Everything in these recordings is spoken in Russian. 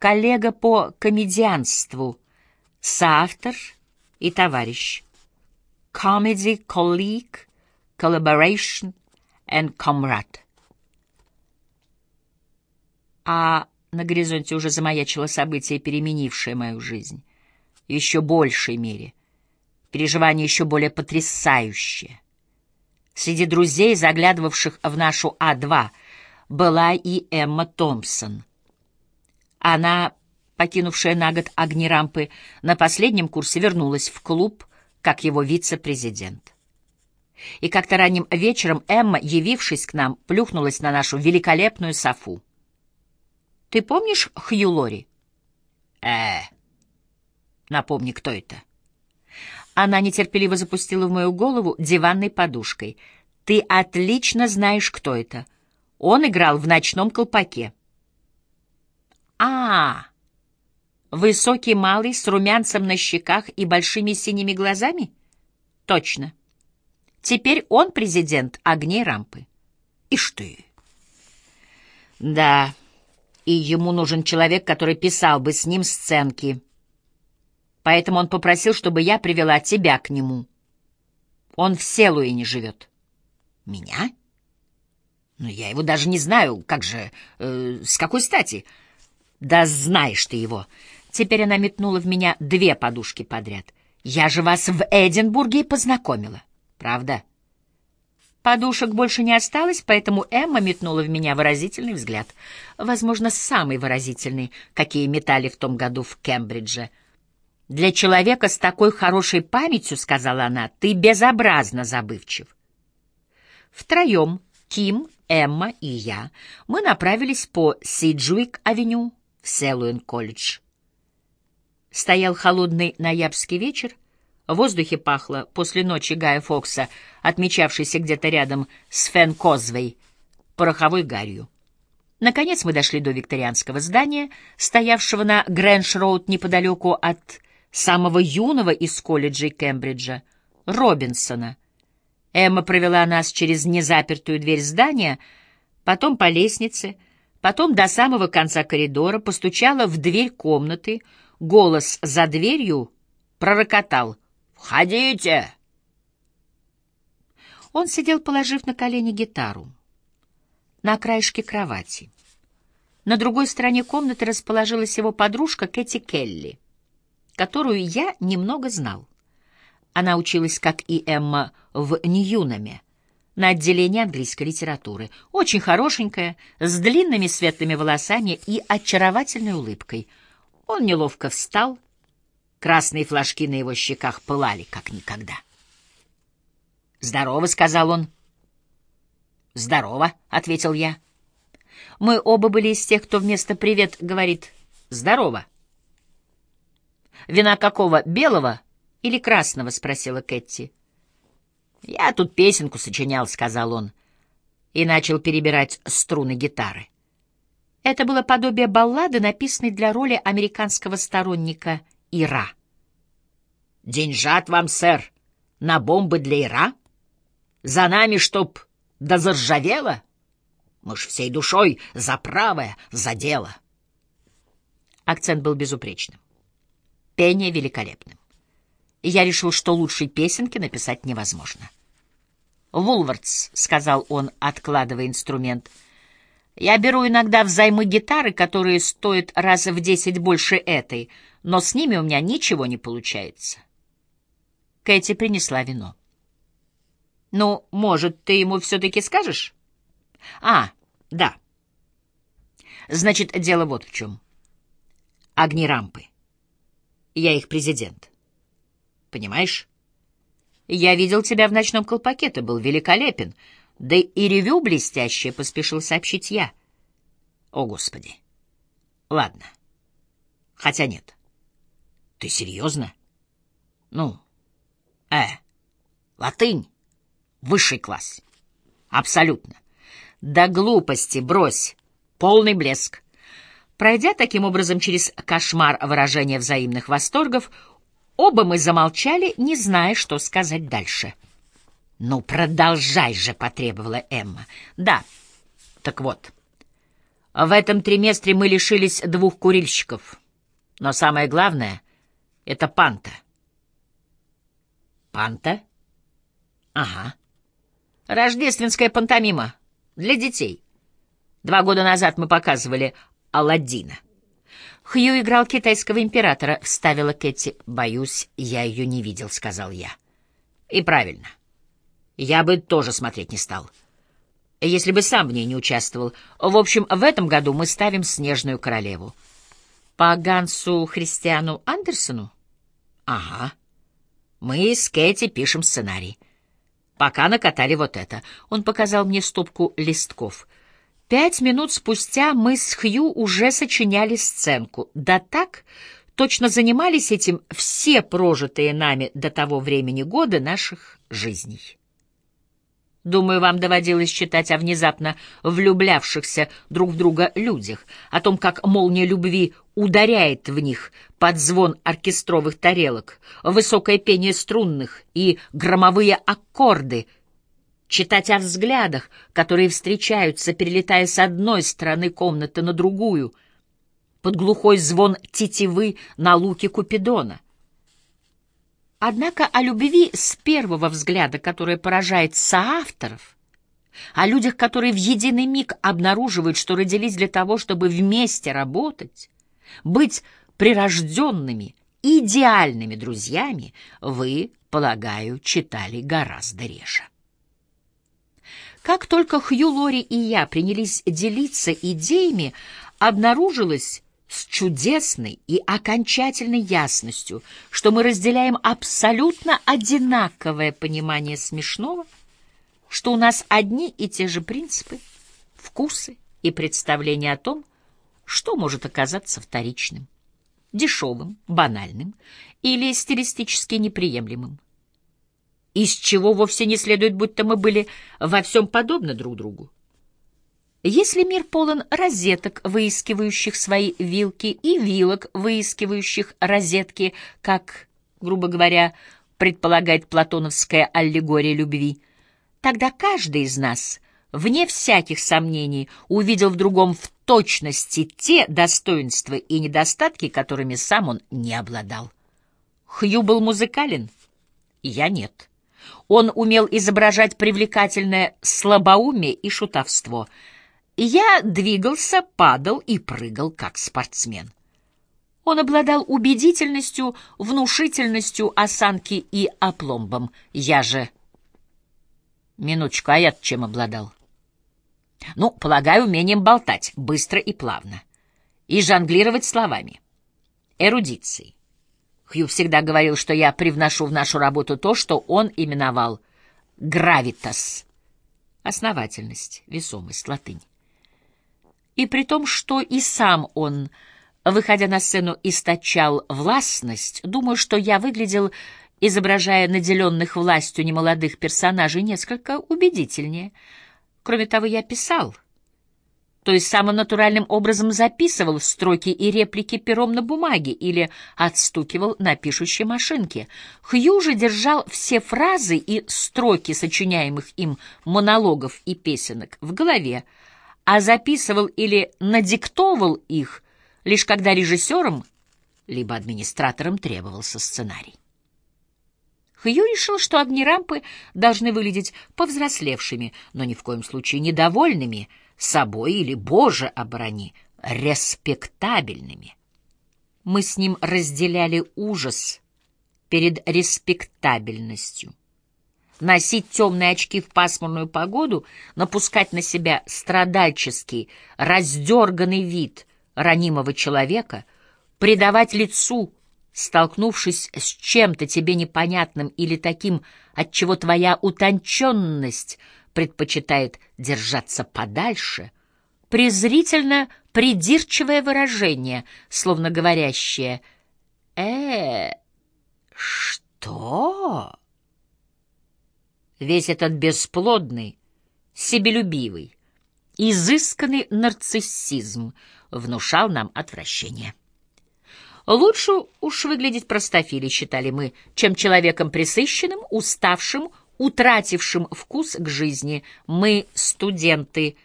коллега по комедианству, соавтор и товарищ. Comedy colleague, collaboration and comrade. А на горизонте уже замаячило событие, переменившее мою жизнь. Еще большей мере. Переживание еще более потрясающее. Среди друзей, заглядывавших в нашу А2, была и Эмма Томпсон. Она, покинувшая на год огни рампы, на последнем курсе вернулась в клуб как его вице-президент. И как-то ранним вечером Эмма, явившись к нам, плюхнулась на нашу великолепную софу. Ты помнишь Хью Лори? Э, напомни, кто это? Она нетерпеливо запустила в мою голову диванной подушкой. Ты отлично знаешь, кто это. Он играл в ночном колпаке. А, высокий малый с румянцем на щеках и большими синими глазами? Точно. Теперь он президент огней рампы. Ишь ты. Да, и ему нужен человек, который писал бы с ним сценки. Поэтому он попросил, чтобы я привела тебя к нему. Он в Селуине живет. Меня? Но я его даже не знаю, как же, э, с какой стати? Да знаешь ты его. Теперь она метнула в меня две подушки подряд. Я же вас в Эдинбурге и познакомила. Правда? — Подушек больше не осталось, поэтому Эмма метнула в меня выразительный взгляд. Возможно, самый выразительный, какие метали в том году в Кембридже. «Для человека с такой хорошей памятью, — сказала она, — ты безобразно забывчив». Втроем, Ким, Эмма и я, мы направились по Сиджуик-авеню в Селуэн-колледж. Стоял холодный ноябрьский вечер, в воздухе пахло после ночи Гая Фокса, отмечавшейся где-то рядом с Фен-Козвей, пороховой гарью. Наконец мы дошли до викторианского здания, стоявшего на Грэндж-роуд неподалеку от самого юного из колледжей Кембриджа, Робинсона. Эмма провела нас через незапертую дверь здания, потом по лестнице, потом до самого конца коридора, постучала в дверь комнаты, голос за дверью пророкотал «Входите!» Он сидел, положив на колени гитару, на краешке кровати. На другой стороне комнаты расположилась его подружка Кэти Келли, которую я немного знал. Она училась, как и Эмма, в Ньюнаме, на отделении английской литературы. Очень хорошенькая, с длинными светлыми волосами и очаровательной улыбкой. Он неловко встал, Красные флажки на его щеках пылали, как никогда. «Здорово», — сказал он. «Здорово», — ответил я. Мы оба были из тех, кто вместо «привет» говорит «здорово». «Вина какого, белого или красного?» — спросила Кэти. «Я тут песенку сочинял», — сказал он, и начал перебирать струны гитары. Это было подобие баллады, написанной для роли американского сторонника Ира. «Деньжат вам, сэр, на бомбы для Ира? За нами, чтоб да заржавело? Мы ж всей душой за правое, за дело». Акцент был безупречным. Пение великолепным. Я решил, что лучшей песенки написать невозможно. «Вулвардс», — сказал он, откладывая инструмент, — «я беру иногда взаймы гитары, которые стоят раз в десять больше этой, — но с ними у меня ничего не получается. Кэти принесла вино. «Ну, может, ты ему все-таки скажешь?» «А, да. Значит, дело вот в чем. Огни рампы. Я их президент. Понимаешь? Я видел тебя в ночном колпаке, ты был великолепен. Да и ревю блестящее, — поспешил сообщить я. О, Господи! Ладно. Хотя нет. Ты серьезно? Ну, э, латынь, высший класс. Абсолютно. Да глупости, брось. Полный блеск. Пройдя таким образом через кошмар выражения взаимных восторгов, оба мы замолчали, не зная, что сказать дальше. «Ну, продолжай же», — потребовала Эмма. «Да, так вот, В этом триместре мы лишились двух курильщиков. Но самое главное — это панта. Панта? Ага. Рождественская пантомима. Для детей. Два года назад мы показывали Аладдина. Хью играл китайского императора, вставила Кэти. Боюсь, я ее не видел, сказал я. И правильно. Я бы тоже смотреть не стал. Если бы сам в ней не участвовал. В общем, в этом году мы ставим «Снежную королеву». По Гансу Христиану Андерсону? Ага. Мы с Кэти пишем сценарий. Пока накатали вот это. Он показал мне стопку листков. Пять минут спустя мы с Хью уже сочиняли сценку. Да так, точно занимались этим все прожитые нами до того времени года наших жизней. Думаю, вам доводилось читать о внезапно влюблявшихся друг в друга людях, о том, как молния любви ударяет в них под звон оркестровых тарелок, высокое пение струнных и громовые аккорды, читать о взглядах, которые встречаются, перелетая с одной стороны комнаты на другую, под глухой звон тетивы на луке Купидона — Однако о любви с первого взгляда, которая поражает соавторов, о людях, которые в единый миг обнаруживают, что родились для того, чтобы вместе работать, быть прирожденными, идеальными друзьями, вы, полагаю, читали гораздо реже. Как только Хью Лори и я принялись делиться идеями, обнаружилось, с чудесной и окончательной ясностью, что мы разделяем абсолютно одинаковое понимание смешного, что у нас одни и те же принципы, вкусы и представления о том, что может оказаться вторичным, дешевым, банальным или стилистически неприемлемым. Из чего вовсе не следует, будто мы были во всем подобны друг другу. Если мир полон розеток, выискивающих свои вилки, и вилок, выискивающих розетки, как, грубо говоря, предполагает платоновская аллегория любви, тогда каждый из нас, вне всяких сомнений, увидел в другом в точности те достоинства и недостатки, которыми сам он не обладал. Хью был музыкален, я нет. Он умел изображать привлекательное слабоумие и шутовство — я двигался, падал и прыгал, как спортсмен. Он обладал убедительностью, внушительностью осанки и опломбом. Я же... Минуточку, а я чем обладал? Ну, полагаю, умением болтать, быстро и плавно. И жонглировать словами. Эрудицией. Хью всегда говорил, что я привношу в нашу работу то, что он именовал «гравитас» — основательность, весомость, латынь. И при том, что и сам он, выходя на сцену, источал властность, думаю, что я выглядел, изображая наделенных властью немолодых персонажей, несколько убедительнее. Кроме того, я писал, то есть самым натуральным образом записывал строки и реплики пером на бумаге или отстукивал на пишущей машинке. Хью же держал все фразы и строки сочиняемых им монологов и песенок в голове, а записывал или надиктовывал их, лишь когда режиссером либо администратором требовался сценарий. Хью решил, что огни рампы должны выглядеть повзрослевшими, но ни в коем случае недовольными собой или, боже, оборони, респектабельными. Мы с ним разделяли ужас перед респектабельностью носить темные очки в пасмурную погоду, напускать на себя страдальческий, раздерганный вид ранимого человека, придавать лицу, столкнувшись с чем-то тебе непонятным или таким, от чего твоя утонченность предпочитает держаться подальше, презрительно придирчивое выражение, словно говорящее «Э, что?» весь этот бесплодный, себелюбивый, изысканный нарциссизм внушал нам отвращение. Лучше уж выглядеть простофилей, считали мы, чем человеком присыщенным, уставшим, утратившим вкус к жизни. Мы студенты,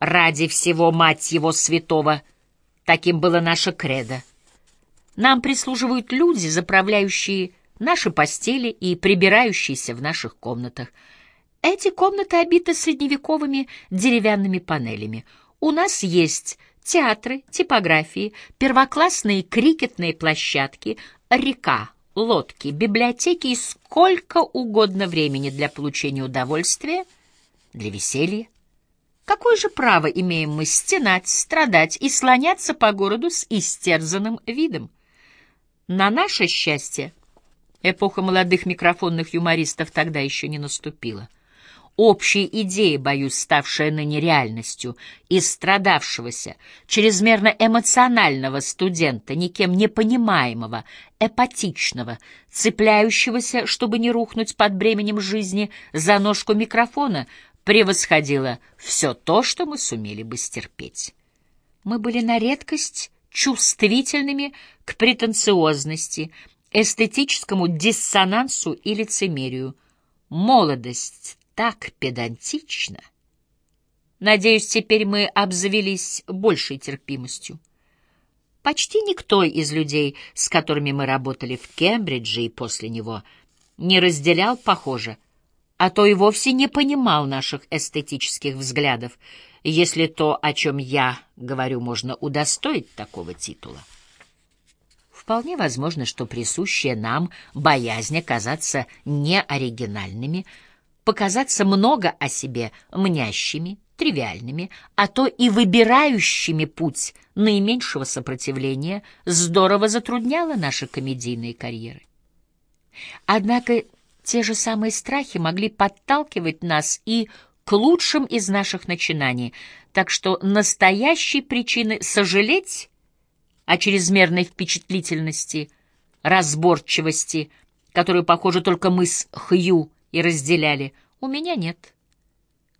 ради всего, мать его святого. Таким было наше кредо. Нам прислуживают люди, заправляющие наши постели и прибирающиеся в наших комнатах. Эти комнаты обиты средневековыми деревянными панелями. У нас есть театры, типографии, первоклассные крикетные площадки, река, лодки, библиотеки и сколько угодно времени для получения удовольствия, для веселья. Какое же право имеем мы стенать, страдать и слоняться по городу с истерзанным видом? На наше счастье, эпоха молодых микрофонных юмористов тогда еще не наступила. Общая идея, боюсь, ставшая ныне реальностью, из страдавшегося, чрезмерно эмоционального студента, никем не понимаемого, эпатичного, цепляющегося, чтобы не рухнуть под бременем жизни за ножку микрофона, превосходила все то, что мы сумели бы стерпеть. Мы были на редкость чувствительными к претенциозности, эстетическому диссонансу и лицемерию. Молодость так педантична. Надеюсь, теперь мы обзавелись большей терпимостью. Почти никто из людей, с которыми мы работали в Кембридже и после него, не разделял, похоже, а то и вовсе не понимал наших эстетических взглядов, если то, о чем я говорю, можно удостоить такого титула. Вполне возможно, что присущая нам боязнь оказаться неоригинальными, показаться много о себе мнящими, тривиальными, а то и выбирающими путь наименьшего сопротивления, здорово затрудняла наши комедийные карьеры. Однако те же самые страхи могли подталкивать нас и к лучшим из наших начинаний, так что настоящей причины сожалеть о чрезмерной впечатлительности, разборчивости, которую, похоже, только мы с Хью и разделяли, у меня нет.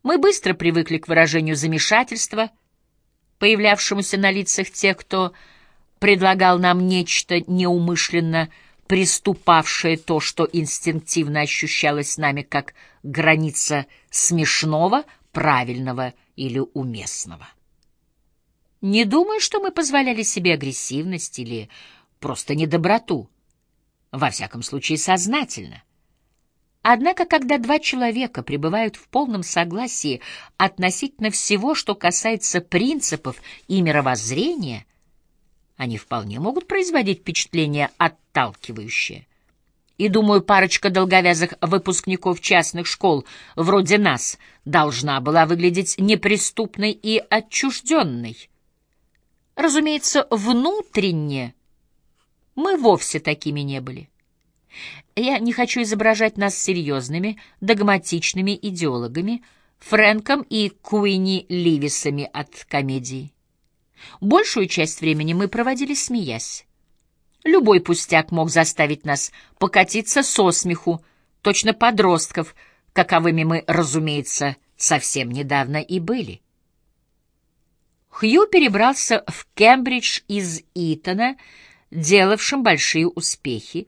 Мы быстро привыкли к выражению замешательства, появлявшемуся на лицах тех, кто предлагал нам нечто неумышленно приступавшее то, что инстинктивно ощущалось нами как граница смешного, правильного или уместного. Не думаю, что мы позволяли себе агрессивность или просто недоброту. Во всяком случае, сознательно. Однако, когда два человека пребывают в полном согласии относительно всего, что касается принципов и мировоззрения, они вполне могут производить впечатление отталкивающее. И, думаю, парочка долговязых выпускников частных школ, вроде нас, должна была выглядеть неприступной и отчужденной. Разумеется, внутренне мы вовсе такими не были. Я не хочу изображать нас серьезными, догматичными идеологами, Фрэнком и Куинни Ливисами от комедии. Большую часть времени мы проводили смеясь. Любой пустяк мог заставить нас покатиться со смеху, точно подростков, каковыми мы, разумеется, совсем недавно и были. Хью перебрался в Кембридж из Итона, делавшим большие успехи,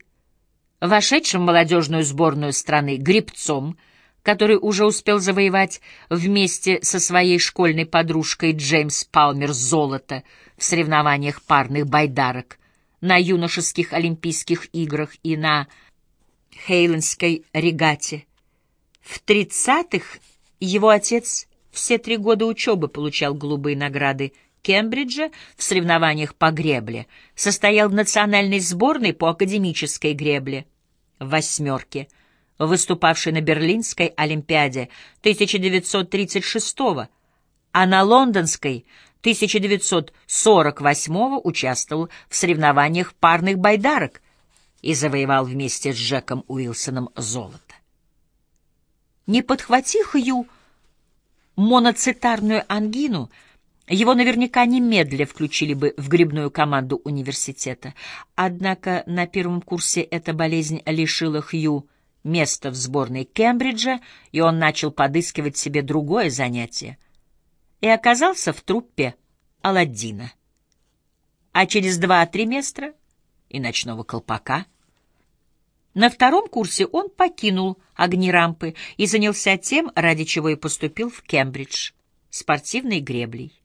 вошедшим в молодежную сборную страны гребцом, который уже успел завоевать вместе со своей школьной подружкой Джеймс Палмер золото в соревнованиях парных байдарок, на юношеских Олимпийских играх и на Хейлендской регате. В тридцатых его отец все три года учебы получал голубые награды Кембриджа в соревнованиях по гребле, состоял в национальной сборной по академической гребле в «восьмерке», выступавшей на Берлинской Олимпиаде 1936 а на Лондонской 1948 участвовал в соревнованиях парных байдарок и завоевал вместе с Джеком Уилсоном золото. Не подхвати Хью моноцитарную ангину, его наверняка немедля включили бы в грибную команду университета. Однако на первом курсе эта болезнь лишила Хью места в сборной Кембриджа, и он начал подыскивать себе другое занятие. И оказался в труппе Аладдина. А через два триместра и ночного колпака — на втором курсе он покинул огни рампы и занялся тем, ради чего и поступил в Кембридж спортивной греблей.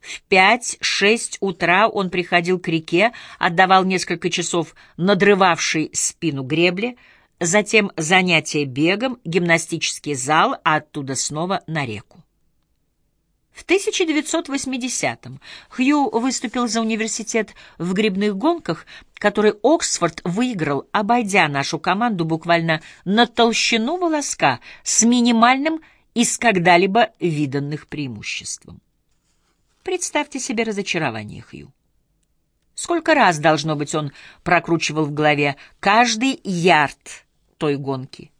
В пять-шесть утра он приходил к реке, отдавал несколько часов надрывавшей спину гребле, затем занятия бегом, гимнастический зал, а оттуда снова на реку. В 1980-м Хью выступил за университет в грибных гонках, которые Оксфорд выиграл, обойдя нашу команду буквально на толщину волоска с минимальным из когда-либо виданных преимуществом. Представьте себе разочарование Хью. Сколько раз, должно быть, он прокручивал в голове каждый ярд той гонки.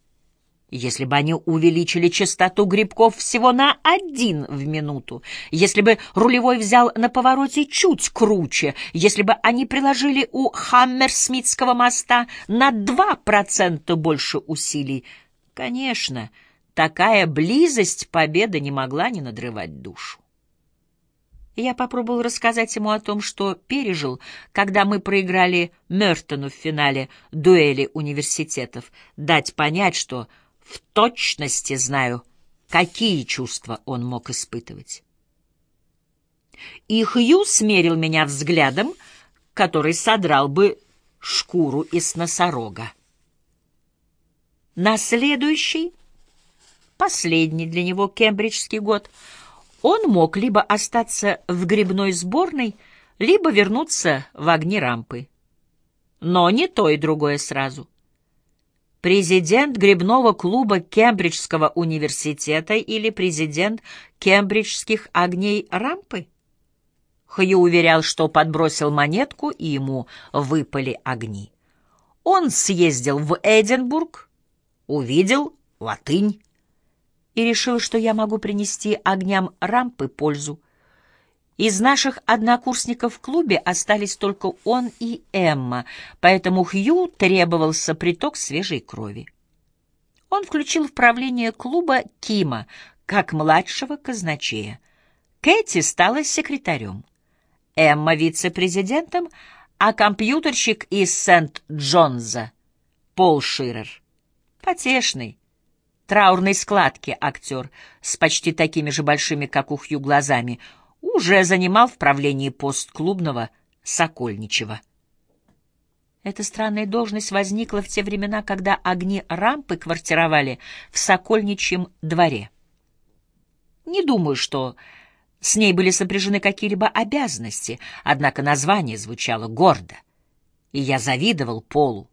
Если бы они увеличили частоту грибков всего на один в минуту, если бы рулевой взял на повороте чуть круче, если бы они приложили у Хаммерсмитского моста на два процента больше усилий, конечно, такая близость победы не могла не надрывать душу. Я попробовал рассказать ему о том, что пережил, когда мы проиграли Мертону в финале дуэли университетов, дать понять, что в точности знаю, какие чувства он мог испытывать. И Хью смерил меня взглядом, который содрал бы шкуру из носорога. На следующий, последний для него кембриджский год, он мог либо остаться в грибной сборной, либо вернуться в огни рампы. Но не то и другое сразу президент грибного клуба Кембриджского университета или президент кембриджских огней рампы? Хью уверял, что подбросил монетку, и ему выпали огни. Он съездил в Эдинбург, увидел латынь и решил, что я могу принести огням рампы пользу. Из наших однокурсников в клубе остались только он и Эмма, поэтому Хью требовался приток свежей крови. Он включил в правление клуба Кима, как младшего казначея. Кэти стала секретарем, Эмма — вице-президентом, а компьютерщик из Сент-Джонза — Пол Ширер. Потешный, траурной складки актер с почти такими же большими, как у Хью, глазами — уже занимал в правлении пост клубного Сокольничева. Эта странная должность возникла в те времена, когда огни рампы квартировали в Сокольничьем дворе. Не думаю, что с ней были сопряжены какие-либо обязанности, однако название звучало гордо, и я завидовал Полу,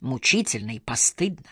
мучительно и постыдно.